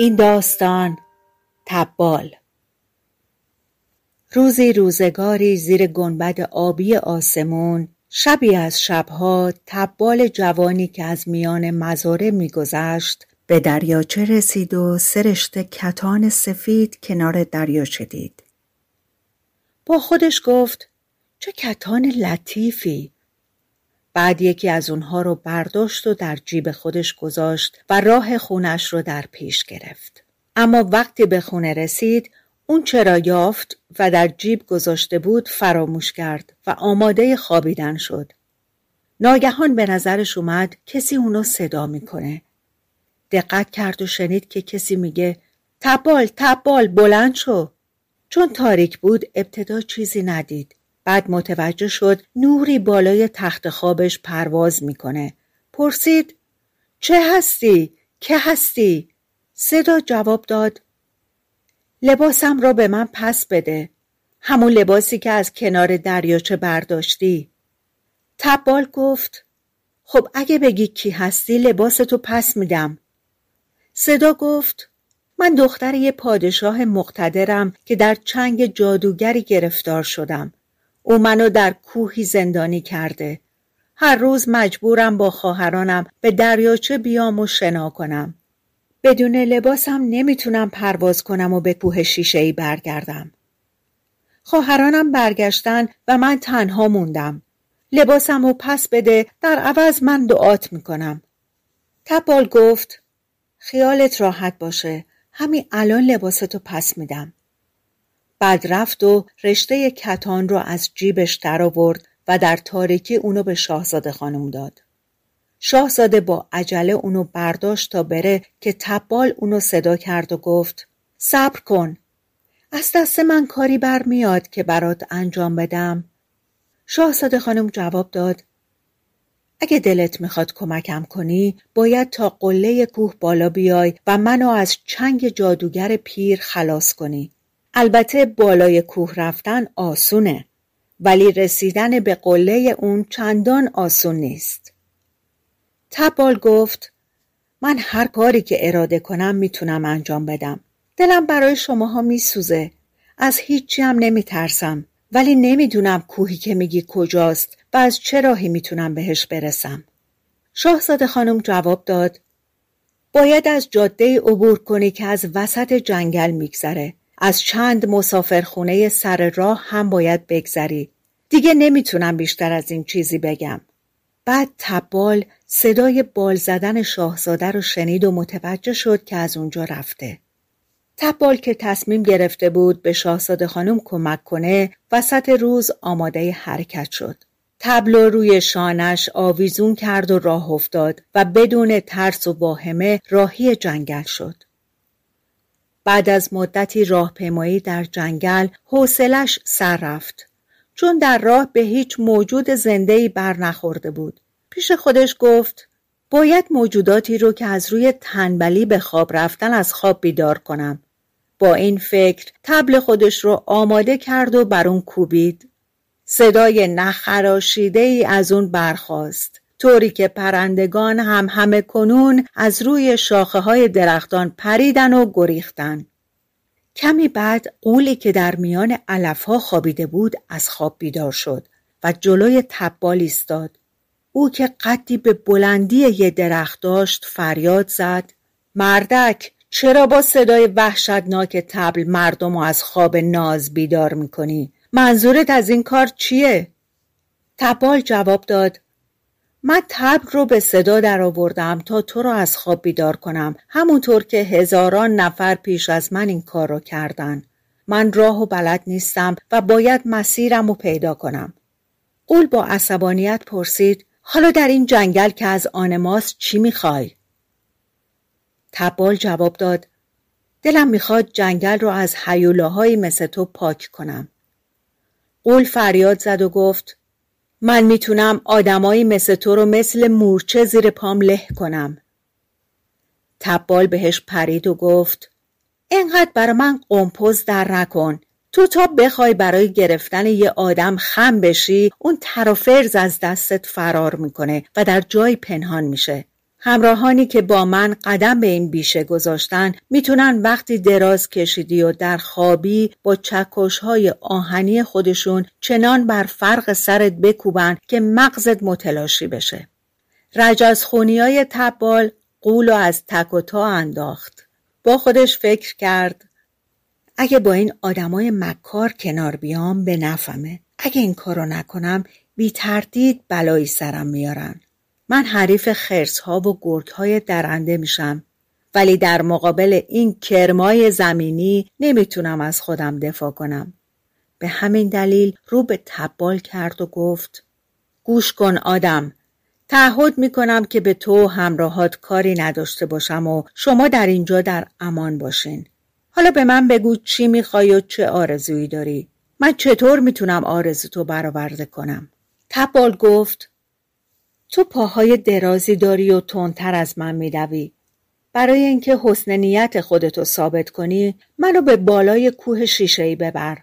این داستان تبال. روزی روزگاری زیر گنبد آبی آسمون شبی از شبها تبال جوانی که از میان مزاره میگذشت به دریاچه رسید و سرشت کتان سفید کنار دریاچه دید با خودش گفت چه کتان لطیفی! بعد یکی از اونها رو برداشت و در جیب خودش گذاشت و راه خونش رو در پیش گرفت. اما وقتی به خونه رسید اون چرا یافت و در جیب گذاشته بود فراموش کرد و آماده خوابیدن شد. ناگهان به نظرش اومد کسی اونو صدا می‌کنه. دقت کرد و شنید که کسی میگه تبال تبال بلند شو. چون تاریک بود ابتدا چیزی ندید. بعد متوجه شد نوری بالای تخت خوابش پرواز می‌کنه. پرسید چه هستی؟ که هستی؟ صدا جواب داد لباسم را به من پس بده. همون لباسی که از کنار دریاچه برداشتی. تبال گفت خب اگه بگی کی هستی لباستو پس میدم. صدا گفت من دختر یه پادشاه مقتدرم که در چنگ جادوگری گرفتار شدم. او منو در کوهی زندانی کرده. هر روز مجبورم با خواهرانم به دریاچه بیام و شنا کنم. بدون لباسم نمی‌تونم پرواز کنم و به کوه شیشه ای برگردم. خواهرانم برگشتن و من تنها موندم. لباسم رو پس بده در عوض من دعات می‌کنم. تبال گفت خیالت راحت باشه همین الان لباستو پس میدم. بعد رفت و رشته کتان رو از جیبش در آورد و در تاریکی اونو به شاهزاده خانم داد. شاهزاده با عجله اونو برداشت تا بره که تبال اونو صدا کرد و گفت صبر کن. از دست من کاری برمیاد که برات انجام بدم. شاهزاده خانم جواب داد اگه دلت می‌خواد کمکم کنی باید تا قله کوه بالا بیای و منو از چنگ جادوگر پیر خلاص کنی. البته بالای کوه رفتن آسونه ولی رسیدن به قله اون چندان آسون نیست. تبال گفت من هر کاری که اراده کنم می‌تونم انجام بدم. دلم برای شماها میسوزه. از هیچی هم نمیترسم ولی نمی‌دونم کوهی که میگی کجاست و از چه راهی می‌تونم بهش برسم. شاهزاده خانم جواب داد باید از جاده عبور کنی که از وسط جنگل میگذره از چند مسافرخونه سر راه هم باید بگذری. دیگه نمی‌تونم بیشتر از این چیزی بگم. بعد تبال صدای بال زدن شاهزاده رو شنید و متوجه شد که از اونجا رفته. تبال که تصمیم گرفته بود به شاهزاده خانم کمک کنه وسط روز آماده حرکت شد. تبلو روی شانش آویزون کرد و راه افتاد و بدون ترس و واهمه راهی جنگل شد. بعد از مدتی راهپیمایی در جنگل حوصلش سر رفت. چون در راه به هیچ موجود زنده‌ای بر نخورده بود. پیش خودش گفت باید موجوداتی رو که از روی تنبلی به خواب رفتن از خواب بیدار کنم. با این فکر تبل خودش رو آماده کرد و بر اون کوبید. صدای نخراشیده ای از اون برخاست. طوری که پرندگان هم همه کنون از روی شاخه های درختان پریدن و گریختن. کمی بعد قولی که در میان علفها خوابیده بود از خواب بیدار شد و جلوی تبال ایستاد. او که قدی به بلندی یه درخت داشت فریاد زد مردک چرا با صدای وحشتناک تبل مردم و از خواب ناز بیدار می‌کنی؟ منظورت از این کار چیه؟ تبال جواب داد من تبر رو به صدا در آوردم تا تو رو از خواب بیدار کنم همونطور که هزاران نفر پیش از من این کار رو کردن من راه و بلد نیستم و باید مسیرم رو پیدا کنم قول با عصبانیت پرسید حالا در این جنگل که از آن ماست چی می‌خوای؟ تبال جواب داد دلم می‌خواد جنگل رو از حیولاهایی مثل تو پاک کنم. قول فریاد زد و گفت من می‌تونم آدمایی مثل تو رو مثل مورچه زیر پام له کنم. تبال بهش پرید و گفت اینقدر برا من قمپوز در نکن. تو تا بخوای برای گرفتن یه آدم خم بشی اون ترافرز از دستت فرار می‌کنه و در جای پنهان میشه. همراهانی که با من قدم به این بیشه گذاشتن می‌تونن وقتی دراز کشیدی و در خوابی با چکش های آهنی خودشون چنان بر فرق سرت بکوبن که مغزت متلاشی بشه. رجز خونی های تبال قول و از تک و تا انداخت. با خودش فکر کرد اگه با این آدمای مکار کنار بیام به نفهمه. اگه این کارو نکنم بی تردید بلایی سرم میارن. من حریف خرس ها و گرگ های درنده میشم ولی در مقابل این کرمای زمینی نمی‌تونم از خودم دفاع کنم. به همین دلیل رو به تبال کرد و گفت گوش کن آدم تعهد می‌کنم که به تو همراهات کاری نداشته باشم و شما در اینجا در امان باشین. حالا به من بگو چی می‌خوای و چه آرزویی داری؟ من چطور می‌تونم آرزو تو برآورده کنم؟ تبال گفت تو پاهای درازی داری و تندتر از من میدوی. برای اینکه حسن نیت خودتو ثابت کنی منو به بالای کوه شیشهای ببر.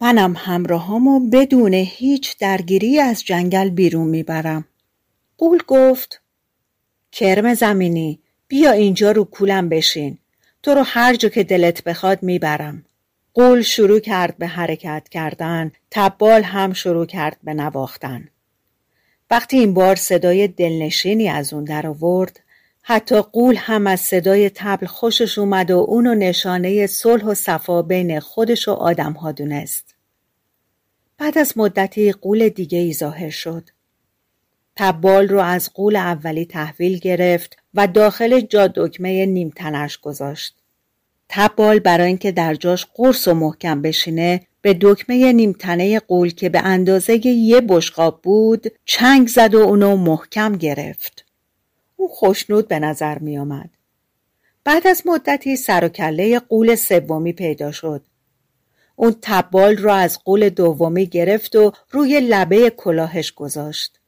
منم همراهامو بدون هیچ درگیری از جنگل بیرون می‌برم. قول گفت کرم زمینی بیا اینجا رو کولم بشین. تو رو هر جا که دلت بخواد می‌برم. قول شروع کرد به حرکت کردن، تبال هم شروع کرد به نواختن. وقتی این بار صدای دلنشینی از اون در آورد حتی قول هم از صدای تبل خوشش اومد و اونو نشانه صلح و صفا بین خودش و آدم ها دونست. بعد از مدتی قول دیگه ای ظاهر شد. تبال رو از قول اولی تحویل گرفت و داخل جا دکمه نیم تنش گذاشت. تبال برای اینکه در جاش قرص و محکم بشینه به دکمه نیمتنه قول که به اندازه یه بشقاب بود چنگ زد و اونو محکم گرفت. او خوشنود به نظر می آمد. بعد از مدتی سر و کله قول سومی پیدا شد. اون تبال را از قول دومی گرفت و روی لبه کلاهش گذاشت.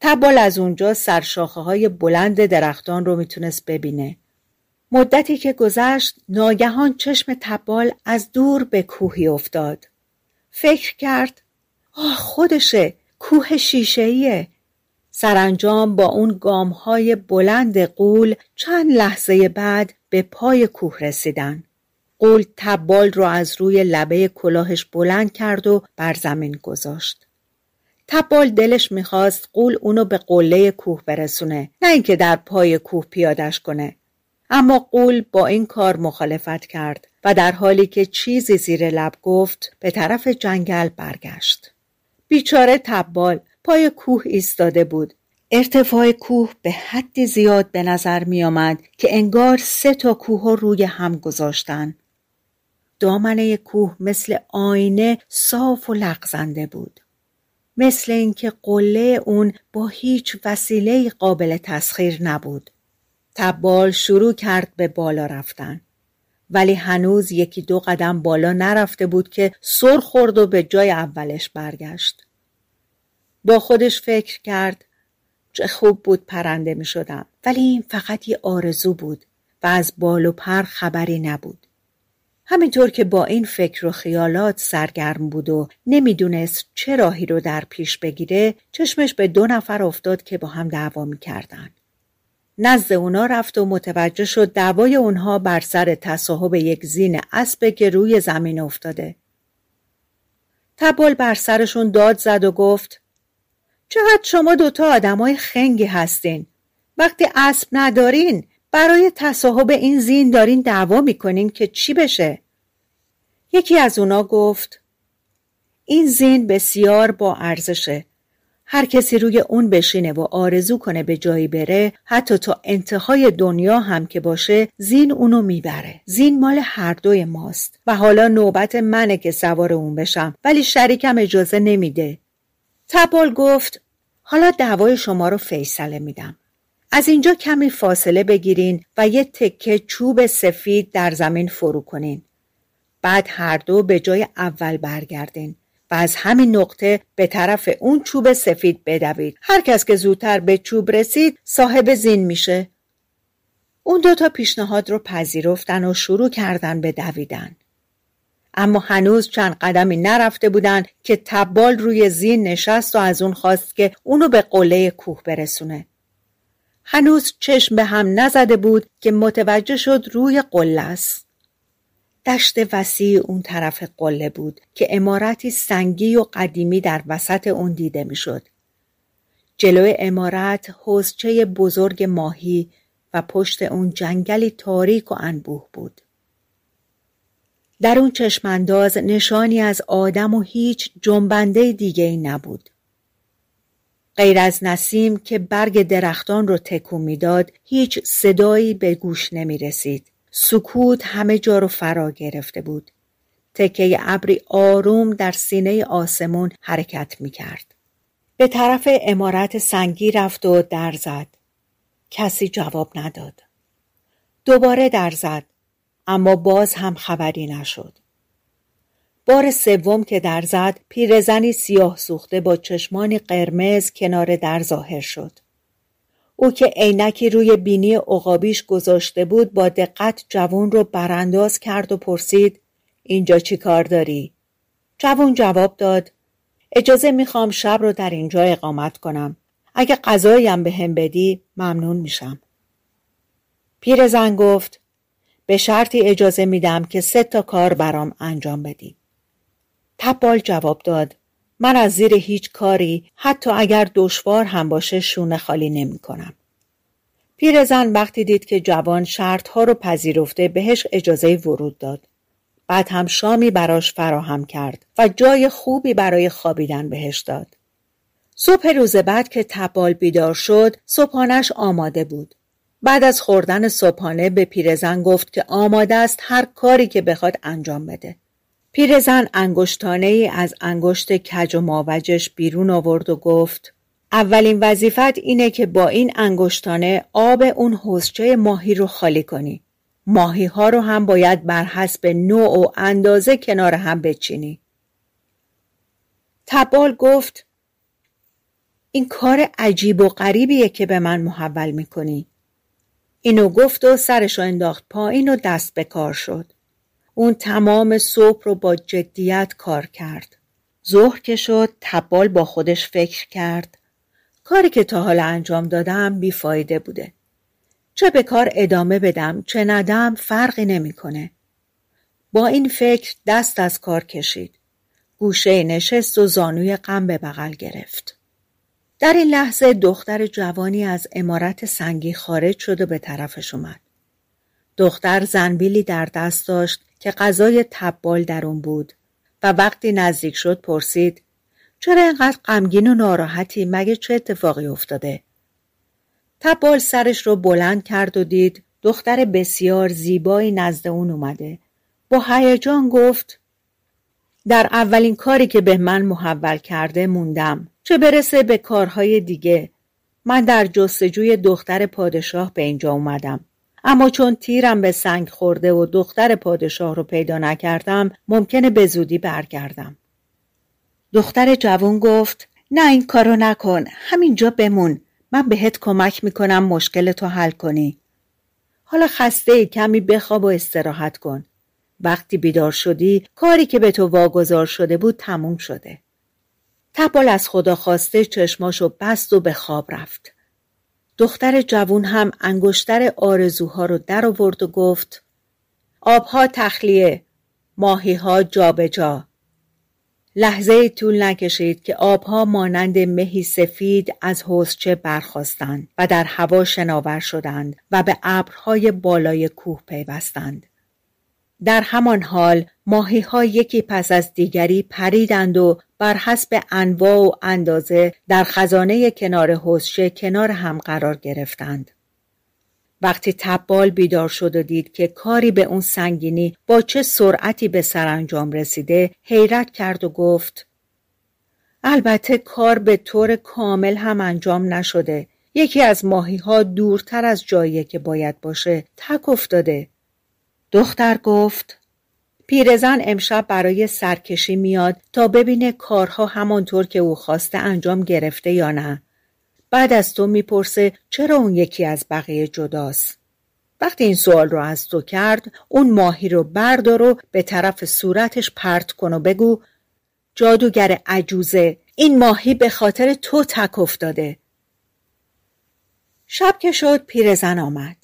تبال از اونجا سرشاخه های بلند درختان رو می‌تونست ببینه. مدتی که گذشت ناگهان چشم تبال از دور به کوهی افتاد. فکر کرد آه خودشه کوه شیشهیه. سرانجام با اون گامهای بلند قول چند لحظه بعد به پای کوه رسیدن. قول تبال رو از روی لبه کلاهش بلند کرد و بر زمین گذاشت. تبال دلش می‌خواست قول اونو به قله کوه برسونه نه اینکه در پای کوه پیادش کنه اما قول با این کار مخالفت کرد و در حالی که چیزی زیر لب گفت به طرف جنگل برگشت. بیچاره تبال پای کوه ایستاده بود. ارتفاع کوه به حدی زیاد به نظر می آمد که انگار سه تا کوه روی هم گذاشتن. دامنه کوه مثل آینه صاف و لغزنده بود. مثل اینکه قله اون با هیچ وسیله قابل تسخیر نبود. تبال شروع کرد به بالا رفتن. ولی هنوز یکی دو قدم بالا نرفته بود که سر خورد و به جای اولش برگشت. با خودش فکر کرد چه خوب بود پرنده می شدم ولی این فقط یه آرزو بود و از بال و پر خبری نبود. همینطور که با این فکر و خیالات سرگرم بود و نمی‌دونست چه راهی رو در پیش بگیره چشمش به دو نفر افتاد که با هم دعوا می‌کردن. نزد اونا رفت و متوجه شد دعوای اونها بر سر تصاحب یک زین اسبه که روی زمین افتاده. تبال بر سرشون داد زد و گفت چقدر شما دوتا آدمای خنگی هستین. وقتی اسب ندارین برای تصاحب این زین دارین دعوا می‌کنین که چی بشه؟ یکی از اونا گفت این زین بسیار با ارزشه. هر کسی روی اون بشینه و آرزو کنه به جایی بره حتی تا انتهای دنیا هم که باشه زین اونو می‌بره زین مال هر دوی ماست و حالا نوبت منه که سوار اون بشم ولی شریکم اجازه نمیده تبال گفت حالا دعوای شما رو فیصله میدم. از اینجا کمی فاصله بگیرین و یه تکه چوب سفید در زمین فرو کنین. بعد هر دو به جای اول برگردین و از همین نقطه به طرف اون چوب سفید بدوید. هر کس که زودتر به چوب رسید صاحب زین میشه. اون دوتا پیشنهاد رو پذیرفتن و شروع کردن به دویدن. اما هنوز چند قدمی نرفته بودن که تبال روی زین نشست و از اون خواست که اونو به قله کوه برسونه. هنوز چشم به هم نزده بود که متوجه شد روی قله است. دشت وسیع اون طرف قله بود که امارتی سنگی و قدیمی در وسط اون دیده می‌شد. جلوی امارت حوزچه بزرگ ماهی و پشت اون جنگلی تاریک و انبوه بود. در اون چشمانداز نشانی از آدم و هیچ جنبنده دیگه ای نبود. غیر از نسیم که برگ درختان رو تکون می‌داد هیچ صدایی به گوش نمی رسید. سکوت همه جا رو فرا گرفته بود. تکه ابری آروم در سینه آسمون حرکت می کرد. به طرف امارت سنگی رفت و در زد. کسی جواب نداد. دوباره در زد اما باز هم خبری نشد. بار سوم که در زد پیرزنی سیاه سوخته با چشمانی قرمز کنار در ظاهر شد. او که عینکی روی بینی عقابیش گذاشته بود با دقت جوون رو برانداز کرد و پرسید اینجا چی کار داری؟ جوون جواب داد اجازه می‌خوام شب رو در اینجا اقامت کنم. اگه غذاییم به هم بدی ممنون میشم. پیرزن گفت به شرطی اجازه میدم که سه تا کار برام انجام بدی. تبال جواب داد من از زیر هیچ کاری حتی اگر دشوار هم باشه شونه خالی نمی کنم. پیرزن وقتی دید که جوان شرطها رو پذیرفته بهش اجازه ورود داد. بعد هم شامی براش فراهم کرد و جای خوبی برای خوابیدن بهش داد. صبح روز بعد که تبال بیدار شد صبحانش آماده بود. بعد از خوردن صبحانه به پیرزن گفت که آماده است هر کاری که بخواد انجام بده. پیرزن انگشتانه ای از انگشت کج و ماوجش بیرون آورد و گفت اولین وظیفت اینه که با این انگشتانه آب اون حوزچه ماهی رو خالی کنی. ماهی ها رو هم باید بر حسب نوع و اندازه کنار هم بچینی. تبال گفت این کار عجیب و غریبیه که به من محول می‌کنی. اینو گفت و سرش انداخت پایین و دست به کار شد. اون تمام صبح رو با جدیت کار کرد. ظهر که شد تبال با خودش فکر کرد. کاری که تا حالا انجام دادم بیفایده بوده. چه به کار ادامه بدم چه ندم فرقی نمی‌کنه. با این فکر دست از کار کشید. گوشه نشست و زانوی غم به بغل گرفت. در این لحظه دختر جوانی از امارت سنگی خارج شد و به طرفش اومد. دختر زنبیلی در دست داشت که غذای تبال در اون بود و وقتی نزدیک شد پرسید چرا اینقدر غمگین و ناراحتی مگه چه اتفاقی افتاده؟ تبال سرش رو بلند کرد و دید دختر بسیار زیبایی نزد اون اومده. با هیجان گفت در اولین کاری که به من محول کرده موندم. چه برسه به کارهای دیگه. من در جستجوی دختر پادشاه به اینجا اومدم. اما چون تیرم به سنگ خورده و دختر پادشاه رو پیدا نکردم ممکنه به زودی برگردم. دختر جوان گفت نه این کارو نکن همینجا بمون من بهت کمک می‌کنم مشکل تو حل کنی. حالا خسته کمی بخواب و استراحت کن. وقتی بیدار شدی کاری که به تو واگذار شده بود تموم شده. تبال از خدا خواسته چشماشو بست و به خواب رفت. دختر جوون هم انگشتر آرزوها رو در آورد و گفت آبها تخلیه ماهیها جابجا لحظه طول نکشید که آبها مانند مهی سفید از حوزچه برخواستند و در هوا شناور شدند و به ابرهای بالای کوه پیوستند. در همان حال ماهی ها یکی پس از دیگری پریدند و بر حسب انواع و اندازه در خزانه کنار حوزشه کنار هم قرار گرفتند. وقتی تبال بیدار شد و دید که کاری به اون سنگینی با چه سرعتی به سرانجام رسیده حیرت کرد و گفت البته کار به طور کامل هم انجام نشده. یکی از ماهی ها دورتر از جایی که باید باشه. تک افتاده. دختر گفت پیرزن امشب برای سرکشی میاد تا ببینه کارها همانطور که او خواسته انجام گرفته یا نه. بعد از تو می‌پرسه چرا اون یکی از بقیه جداست. وقتی این سوال رو از تو کرد اون ماهی رو بردار و به طرف صورتش پرت کن و بگو جادوگر عجوزه این ماهی به خاطر تو تک افتاده شب که شد پیرزن آمد.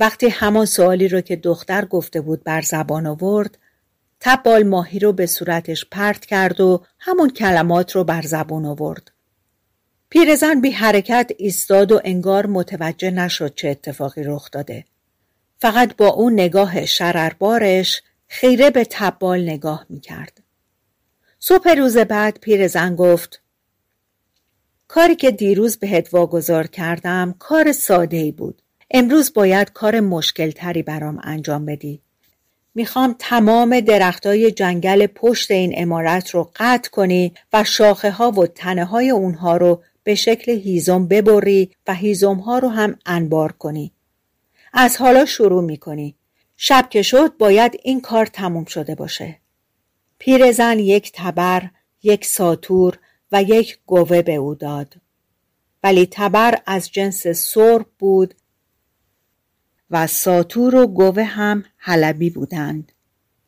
وقتی همان سوالی رو که دختر گفته بود بر زبان آورد تبال ماهی رو به صورتش پرت کرد و همون کلمات رو بر زبان آورد پیرزن بی حرکت ایستاد و انگار متوجه نشد چه اتفاقی رخ داده. فقط با اون نگاه شرربارش خیره به تبال نگاه می کرد. صبح روز بعد پیرزن گفت کاری که دیروز بهت واگذار کردم کار ساده ای بود. امروز باید کار مشکل تری برام انجام بدی. می‌خوام تمام درختای جنگل پشت این امارت رو قطع کنی و شاخه ها و تنه های اونها رو به شکل هیزم ببری و هیزم ها رو هم انبار کنی. از حالا شروع می کنی. شب که شد باید این کار تموم شده باشه. پیرزن یک تبر، یک ساتور و یک گوه به او داد. ولی تبر از جنس سرب بود و ساتور و گوه هم حلبی بودند.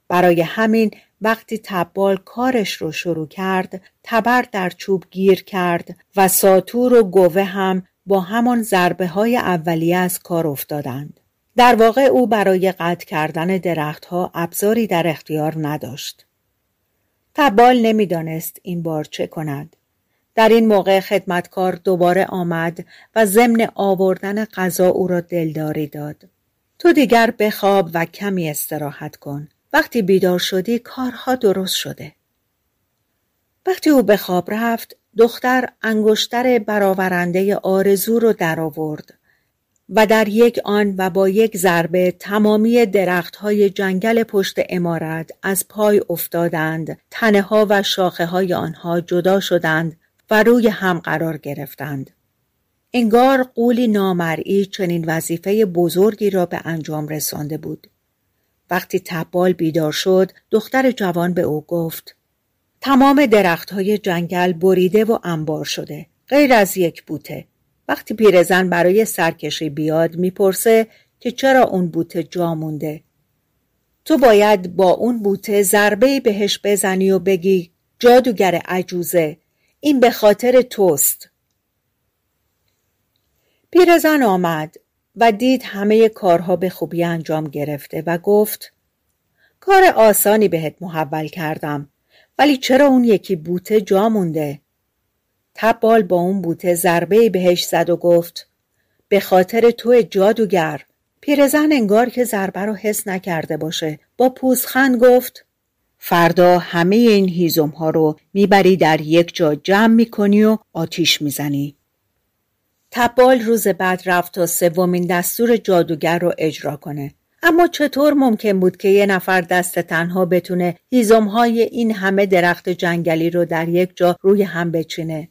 برای همین وقتی تبال کارش رو شروع کرد تبر در چوب گیر کرد و ساتور و گوه هم با همان ضربه های اولیه از کار افتادند. در واقع او برای قطع کردن درختها ابزاری در اختیار نداشت. تبال نمی‌دانست این بار چه کند. در این موقع خدمتکار دوباره آمد و ضمن آوردن غذا او را دلداری داد. تو دیگر بخواب و کمی استراحت کن. وقتی بیدار شدی کارها درست شده. وقتی او به خواب رفت دختر انگشتر برآورنده آرزو رو درآورد و در یک آن و با یک ضربه تمامی درختهای جنگل پشت امارت از پای افتادند تنه ها و شاخه های آنها جدا شدند و روی هم قرار گرفتند. انگار قولی نامرئی چنین وظیفه بزرگی را به انجام رسانده بود. وقتی تبال بیدار شد دختر جوان به او گفت تمام درخت های جنگل بریده و انبار شده غیر از یک بوته. وقتی پیرزن برای سرکشی بیاد می‌پرسه که چرا اون بوته جا مونده. تو باید با اون بوته ضربه بهش بزنی و بگی جادوگر عجوزه این به خاطر توست. پیرزن آمد و دید همه کارها به خوبی انجام گرفته و گفت کار آسانی بهت محول کردم ولی چرا اون یکی بوته جا مونده؟ تبال با اون بوته ضربه بهش زد و گفت به خاطر تو جادوگر. پیرزن انگار که ضربه رو حس نکرده باشه. با پوزخند گفت فردا همه این هیزم ها رو می‌بری در یک جا جمع می‌کنی و آتیش می‌زنی. تبال روز بعد رفت تا سومین دستور جادوگر رو اجرا کنه. اما چطور ممکن بود که یه نفر دست تنها بتونه های این همه درخت جنگلی رو در یک جا روی هم بچینه؟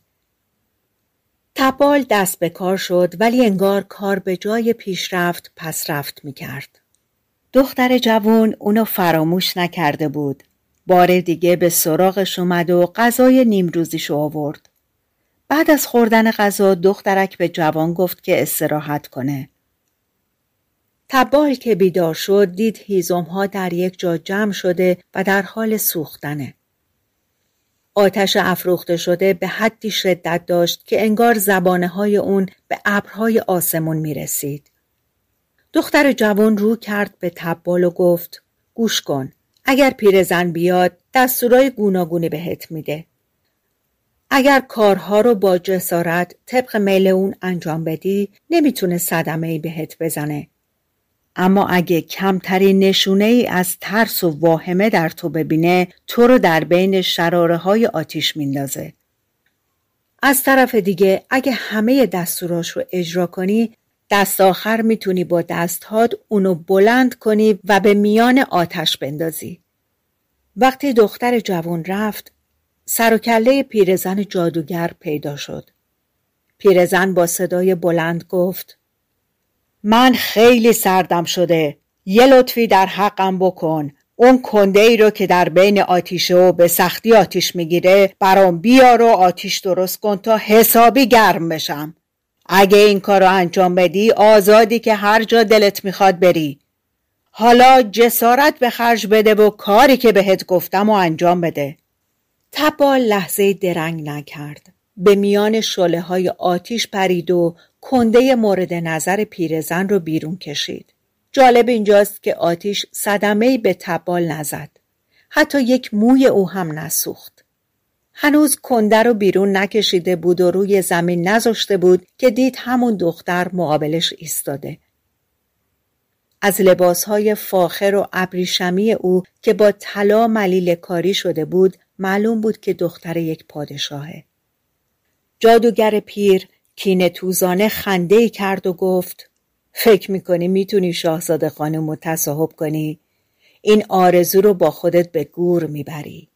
تبال دست به کار شد ولی انگار کار به جای پیشرفت پس رفت می کرد. دختر جوان اونو فراموش نکرده بود. بار دیگه به سراغش اومد و غذای نیمروزیشو آورد. بعد از خوردن غذا دخترک به جوان گفت که استراحت کنه. تبال که بیدار شد دید هیزم در یک جا جمع شده و در حال سوختنه. آتش افروخته شده به حدی شدت داشت که انگار زبانه های اون به ابرهای آسمون می رسید. دختر جوان رو کرد به تبال و گفت گوش کن اگر پیرزن بیاد دستورای گوناگونی بهت میده. اگر کارها رو با جسارت طبق میل اون انجام بدی نمی‌تونه صدمه ای بهت بزنه. اما اگه کمترین نشونه ای از ترس و واهمه در تو ببینه تو رو در بین شراره های آتیش میندازه. از طرف دیگه اگه همه دستوراش رو اجرا کنی دست آخر می‌تونی با دستهات اونو بلند کنی و به میان آتش بندازی. وقتی دختر جوان رفت سر و کله پیرزن جادوگر پیدا شد. پیرزن با صدای بلند گفت من خیلی سردم شده. یه لطفی در حقم بکن. اون کنده ای رو که در بین آتیشه و به سختی آتیش می‌گیره برام بیار و آتیش درست کن تا حسابی گرم بشم. اگه این کار رو انجام بدی آزادی که هر جا دلت می‌خواد بری. حالا جسارت به خرج بده و کاری که بهت گفتم و انجام بده. تبال لحظه درنگ نکرد. به میان شله های آتیش پرید و کنده مورد نظر پیرزن رو بیرون کشید. جالب اینجاست که آتیش صدمه به تبال نزد. حتی یک موی او هم نسوخت. هنوز کنده رو بیرون نکشیده بود و روی زمین نذاشته بود که دید همون دختر مقابلش ایستاده. از لباسهای فاخر و ابریشمی او که با طلا ملیل کاری شده بود معلوم بود که دختر یک پادشاهه. جادوگر پیر کینه توزانه خنده کرد و گفت فکر می‌کنی می‌تونی شاهزاده خانم رو تصاحب کنی؟ این آرزو رو با خودت به گور می‌بری.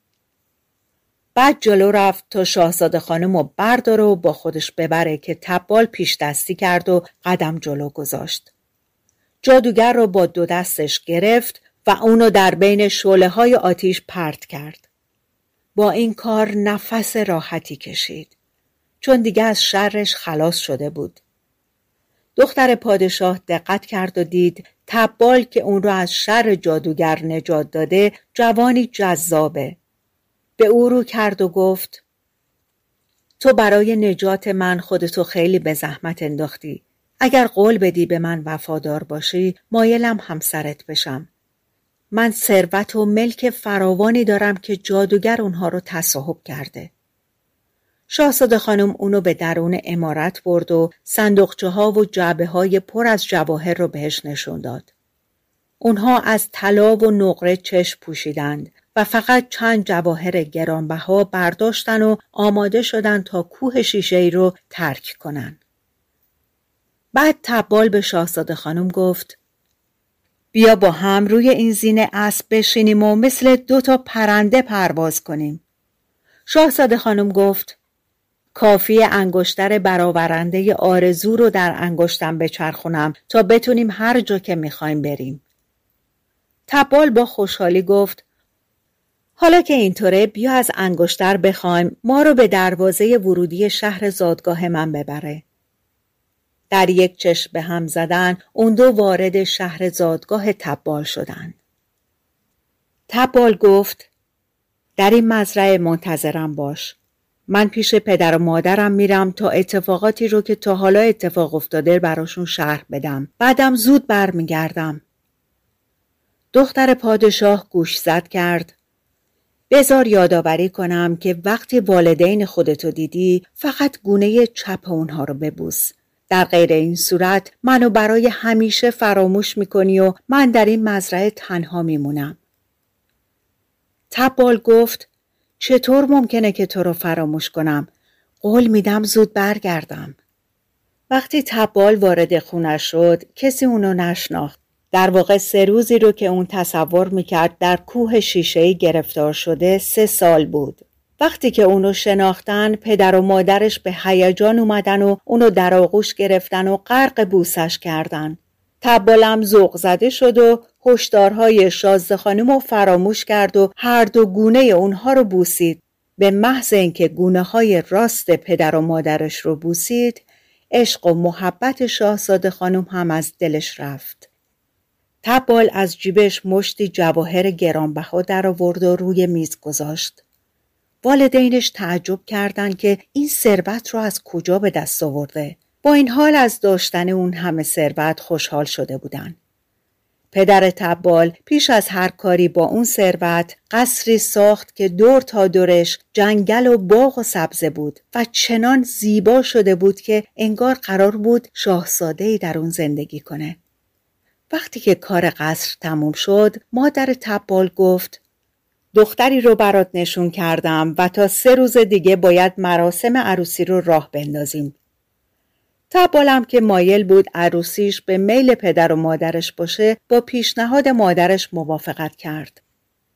بعد جلو رفت تا شاهزاده خانم رو برداره و با خودش ببره که تبال پیش دستی کرد و قدم جلو گذاشت. جادوگر رو با دو دستش گرفت و اونو در بین شعله های آتیش پرت کرد. با این کار نفس راحتی کشید. چون دیگه از شرش خلاص شده بود. دختر پادشاه دقت کرد و دید تبال که اون را از شر جادوگر نجات داده جوانی جذابه. به او رو کرد و گفت تو برای نجات من خودتو خیلی به زحمت انداختی. اگر قول بدی به من وفادار باشی مایلم همسرت بشم. من ثروت و ملک فراوانی دارم که جادوگر اونها رو تصاحب کرده. شاهزاده خانم اونو به درون امارت برد و صندوقچه ها و جعبه های پر از جواهر رو بهش نشون داد. اونها از طلا و نقره چشم پوشیدند و فقط چند جواهر گرانبها برداشتن و آماده شدند تا کوه شیشه رو ترک کنن. بعد تبال به شاهزاده خانم گفت بیا با هم روی این زین اسب بشینیم و مثل دو تا پرنده پرواز کنیم. شاهزاده خانم گفت کافی انگشتر برآورنده آرزو رو در انگشتم بچرخونم تا بتونیم هر جا که می‌خوایم بریم. تبال با خوشحالی گفت حالا که اینطوره بیا از انگشتر بخوایم ما رو به دروازه ورودی شهر زادگاه من ببره. در یک چشم به هم زدن اون دو وارد شهر زادگاه تبال شدند. تبال گفت در این مزرعه منتظرم باش. من پیش پدر و مادرم میرم تا اتفاقاتی رو که تا حالا اتفاق افتاده براشون شرح بدم. بعدم زود برمیگردم. دختر پادشاه گوش زد کرد. بزار یادآوری کنم که وقتی والدین خودتو دیدی فقط گونه چپ اونها رو ببوس. در غیر این صورت منو برای همیشه فراموش می‌کنی و من در این مزرعه تنها میمونم. تبال گفت چطور ممکنه که تو رو فراموش کنم؟ قول میدم زود برگردم. وقتی تبال وارد خونه شد کسی اونو نشناخت. در واقع سه روزی رو که اون تصور می‌کرد در کوه شیشهی گرفتار شده سه سال بود. وقتی که اونو شناختن پدر و مادرش به هیجان اومدن و اونو در آغوش گرفتن و غرق بوسش کردن. تبالم ذوق زده شد و هشدارهای شازده خانم رو فراموش کرد و هر دو گونه اونها رو بوسید. به محض اینکه گونه های راست پدر و مادرش رو بوسید عشق و محبت شاهزاده خانم هم از دلش رفت. تبال از جیبش مشتی جواهر گرانبها در آورد و روی میز گذاشت. والدینش تعجب کردند که این ثروت رو از کجا به دست آورده. با این حال از داشتن اون همه ثروت خوشحال شده بودن. پدر تبال پیش از هر کاری با اون ثروت قصری ساخت که دور تا دورش جنگل و باغ و سبزه بود و چنان زیبا شده بود که انگار قرار بود شاهزاده در اون زندگی کنه. وقتی که کار قصر تموم شد مادر تبال گفت دختری رو برات نشون کردم و تا سه روز دیگه باید مراسم عروسی رو راه بندازیم. تبالم که مایل بود عروسیش به میل پدر و مادرش باشه با پیشنهاد مادرش موافقت کرد.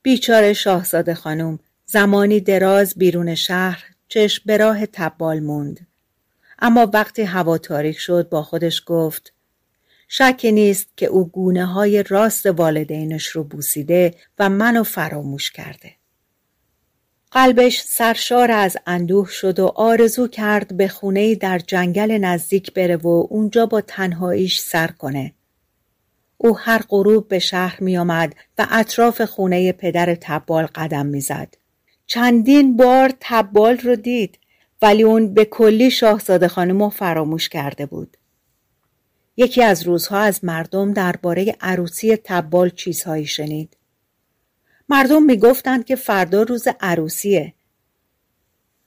بیچاره شاهزاده خانم زمانی دراز بیرون شهر چشم به راه تبال موند. اما وقتی هوا تاریک شد با خودش گفت شکی نیست که او گونه های راست والدینش رو بوسیده و منو فراموش کرده. قلبش سرشار از اندوه شد و آرزو کرد به خونه در جنگل نزدیک بره و اونجا با تنهاییش سر کنه. او هر غروب به شهر می آمد و اطراف خونه پدر تبال قدم می‌زد. چندین بار تبال رو دید ولی اون به کلی شاهزاده خانم فراموش کرده بود. یکی از روزها از مردم درباره عروسی تبال چیزهایی شنید. مردم می‌گفتند که فردا روز عروسیه.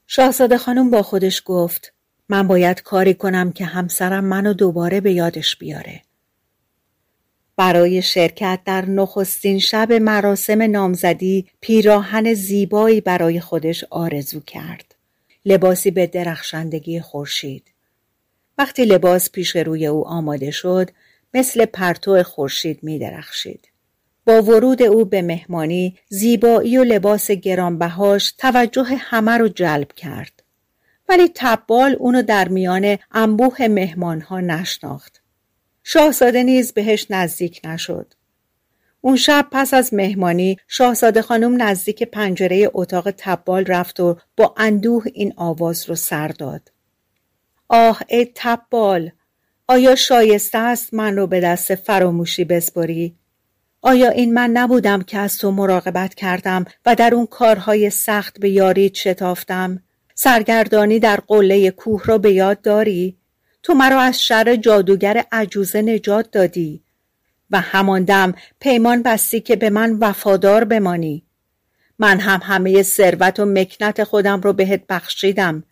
شاهزاده خانم با خودش گفت من باید کاری کنم که همسرم منو دوباره به یادش بیاره. برای شرکت در نخستین شب مراسم نامزدی پیراهن زیبایی برای خودش آرزو کرد. لباسی به درخشندگی خورشید. وقتی لباس پیش روی او آماده شد مثل پرتو خورشید می درخشید. با ورود او به مهمانی زیبایی و لباس گرانبهاش توجه همه رو جلب کرد. ولی تبال اونو در میان انبوه مهمانها نشناخت. شاهزاده نیز بهش نزدیک نشد. اون شب پس از مهمانی شاهزاده خانم نزدیک پنجره اتاق تبال رفت و با اندوه این آواز رو سر داد. آه ای تبال آیا شایسته است من رو به دست فراموشی بسپری؟ آیا این من نبودم که از تو مراقبت کردم و در اون کارهای سخت به یاری شتافتم؟ سرگردانی در قله کوه را به یاد داری؟ تو مرا از شر جادوگر عجوزه نجات دادی و هماندم پیمان بستی که به من وفادار بمانی. من هم همه ثروت و مکنت خودم رو بهت بخشیدم.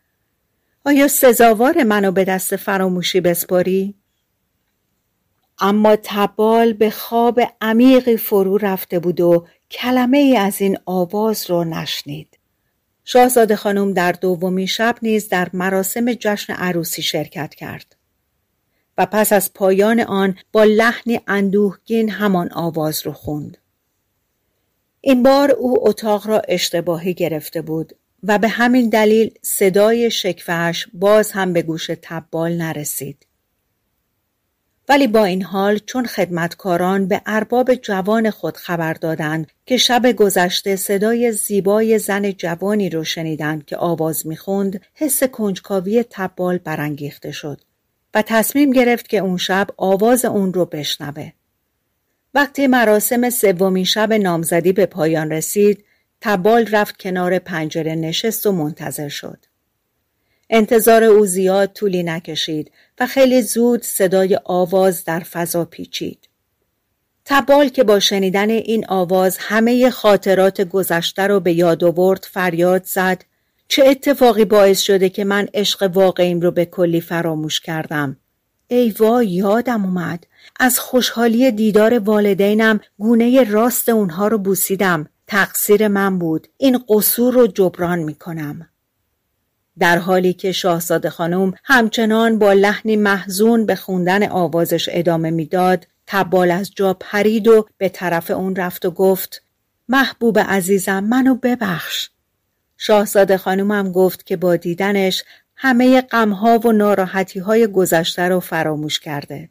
آیا سزاوار منو به دست فراموشی بسپاری؟ اما تبال به خواب عمیقی فرو رفته بود و کلمه ای از این آواز رو نشنید. شاهزاده خانم در دومی شب نیز در مراسم جشن عروسی شرکت کرد و پس از پایان آن با لحنی اندوهگین همان آواز رو خوند. این بار او اتاق را اشتباهی گرفته بود و به همین دلیل صدای شکفش باز هم به گوش تبال نرسید. ولی با این حال چون خدمتکاران به ارباب جوان خود خبر دادند که شب گذشته صدای زیبای زن جوانی رو شنیدند که آواز می‌خوند حس کنجکاوی تبال برانگیخته شد و تصمیم گرفت که اون شب آواز اون رو بشنوه. وقتی مراسم سومین شب نامزدی به پایان رسید تبال رفت کنار پنجره نشست و منتظر شد. انتظار او زیاد طولی نکشید و خیلی زود صدای آواز در فضا پیچید. تبال که با شنیدن این آواز همه خاطرات گذشته رو به یاد آورد فریاد زد چه اتفاقی باعث شده که من عشق واقعیم رو به کلی فراموش کردم ای وای یادم اومد از خوشحالی دیدار والدینم گونه راست اونها رو بوسیدم تقصیر من بود. این قصور رو جبران می‌کنم. در حالی که شاهزاده خانم همچنان با لحنی محزون به خوندن آوازش ادامه می‌داد تبال از جا پرید و به طرف اون رفت و گفت محبوب عزیزم منو ببخش. شاهزاده خانومم گفت که با دیدنش همه غمها و ناراحتیهای گذشته رو فراموش کرده.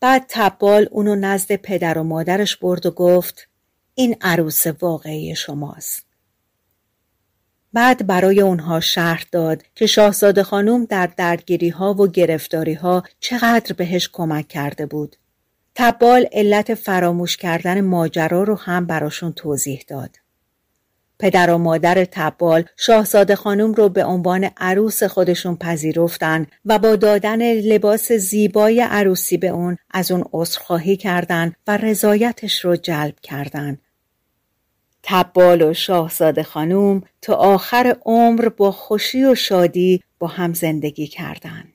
بعد تبال اونو نزد پدر و مادرش برد و گفت این عروس واقعی شماست بعد برای اونها شرح داد که شاهزاده خانم در دردگیری ها و گرفتاری ها چقدر بهش کمک کرده بود. تبال علت فراموش کردن ماجرا رو هم براشون توضیح داد. پدر و مادر تبال شاهزاده خانم رو به عنوان عروس خودشون پذیرفتن و با دادن لباس زیبای عروسی به اون از اون عذرخواهی کردند و رضایتش رو جلب کردند تبال و شاهزاده خانوم تا آخر عمر با خوشی و شادی با هم زندگی کردند.